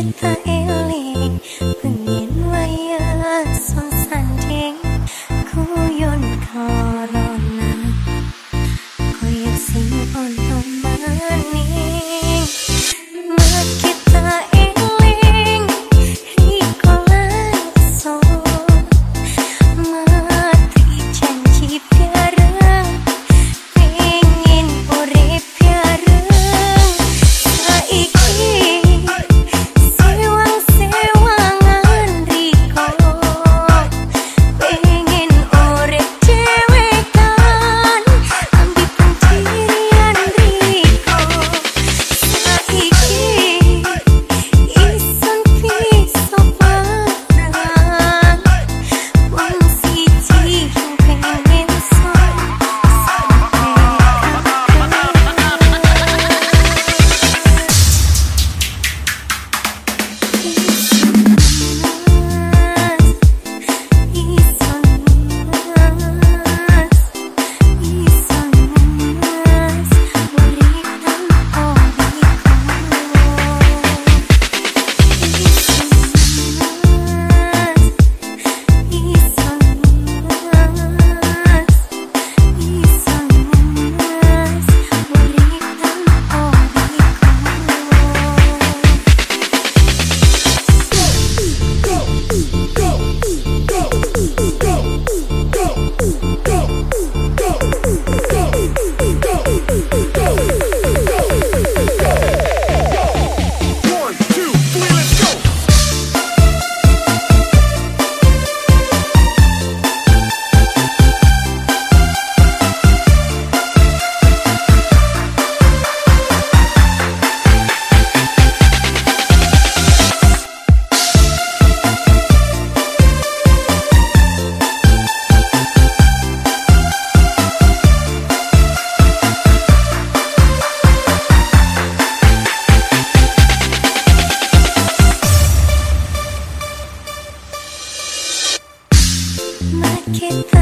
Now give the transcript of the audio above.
kita eling 기타